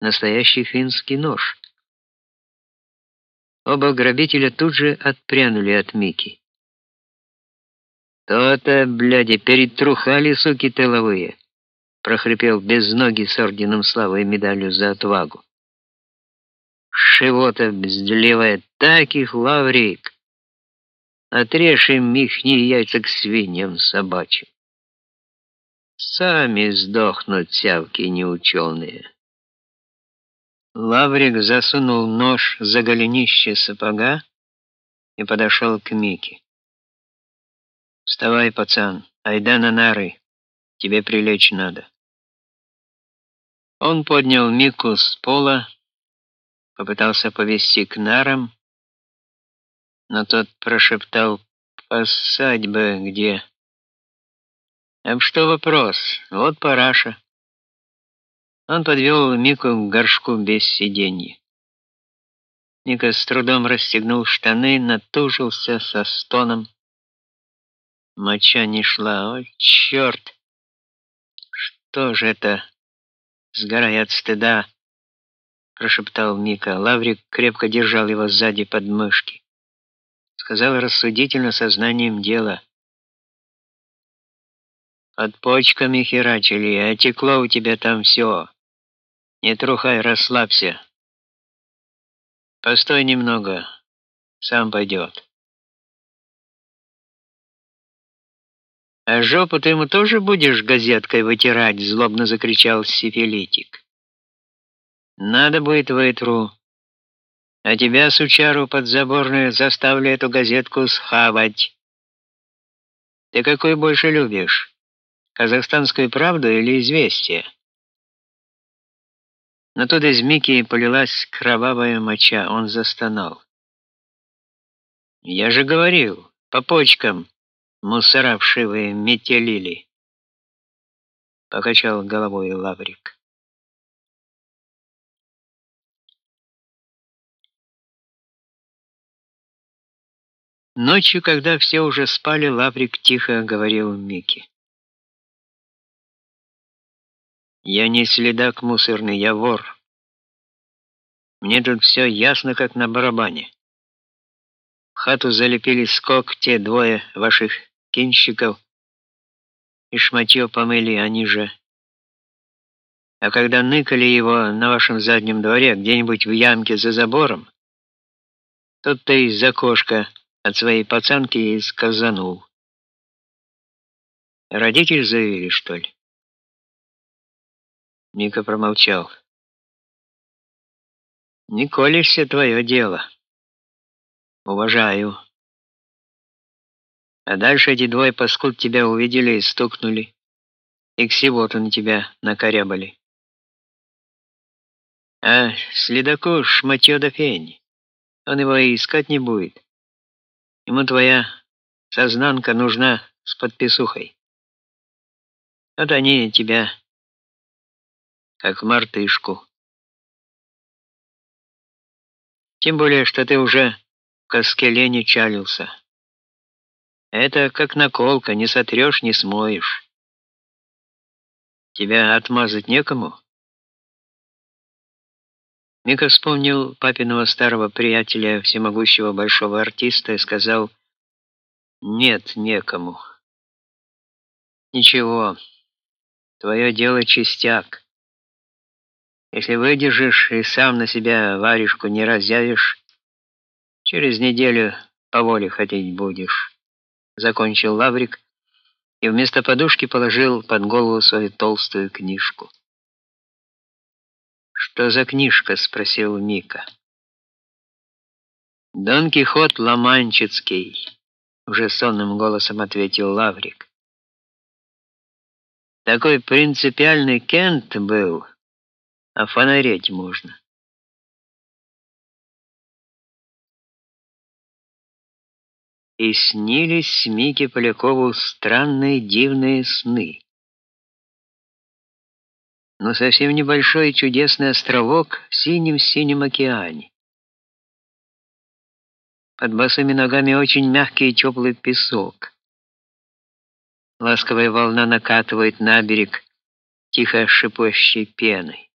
настоящий финский нож. Оба грабителя тут же отпрянули от Мики. «То-то, бляди, перетрухали, суки тыловые!» — прохрипел безногий с орденом славы и медалью за отвагу. «Шивота бздливая, таких лаврик! Отрежь им ихние яйца к свиньям собачьим! Сами сдохнут сявки неученые!» Лаврик засунул нож за голенище сапога и подошел к Мике. Вставай, пацан, айда на нары. Тебе прилечь надо. Он поднял Мику с пола, попытался повести к нарам, но тот прошептал: "Посадь бы где?" "А что вопрос? Вот параша". Он подвел Мику к горшку без сиденья. Мика с трудом расстегнул штаны, натужился со стоном. Моча не шла. О, черт! Что же это? Сгорая от стыда, прошептал Мика. Лаврик крепко держал его сзади под мышки. Сказал рассудительно сознанием дела. Под почками херачили, а текло у тебя там все. Не трухай, расслабься. Постой немного, сам пойдет. А жопу ты ему тоже будешь газеткой вытирать, злобно закричал сифилитик. Надо будет вытру. А тебя, сучару подзаборную, заставлю эту газетку схавать. Ты какой больше любишь? Казахстанскую правду или известие? Но тут из Мики полилась кровавая моча, он застонал. Я же говорил, по почкам мусора вшивые метелили. Покачал головой Лаврик. Ночью, когда все уже спали, Лаврик тихо говорил Мике. Я не следак мусорный, я вор. Мне тут все ясно, как на барабане. В хату залепили скок те двое ваших кинщиков и шматье помыли они же. А когда ныкали его на вашем заднем дворе, где-нибудь в ямке за забором, тот-то из окошка от своей пацанки и сказанул. Родитель заявили, что ли? Ника промолчал. Не колешься твое дело. Уважаю. А дальше эти двое паскуд тебя увидели и стукнули. И всего-то на тебя накорябали. А следаку шматьё да фень. Он его и искать не будет. Ему твоя сознанка нужна с подписухой. Вот они тебя как мартышку. Тем более, что ты уже в коскеле не чалился. Это как наколка, не сотрешь, не смоешь. Тебя отмазать некому? Мика вспомнил папиного старого приятеля, всемогущего большого артиста, и сказал: "Нет, некому. Ничего. Твое дело чистяк. Если выдержишь и сам на себя варежку не разъявишь, через неделю по воле ходить будешь" закончил Лаврик и вместо подушки положил под голову свою толстую книжку. Что за книжка, спросил Мика. Дон Кихот Ламанчицкий, уже сонным голосом ответил Лаврик. Такой принципиальный Кент был, а фонареть можно. и снились Мике Полякову странные дивные сны. Но совсем небольшой чудесный островок в синем-синем океане. Под босыми ногами очень мягкий и теплый песок. Ласковая волна накатывает на берег тихо шипящей пеной.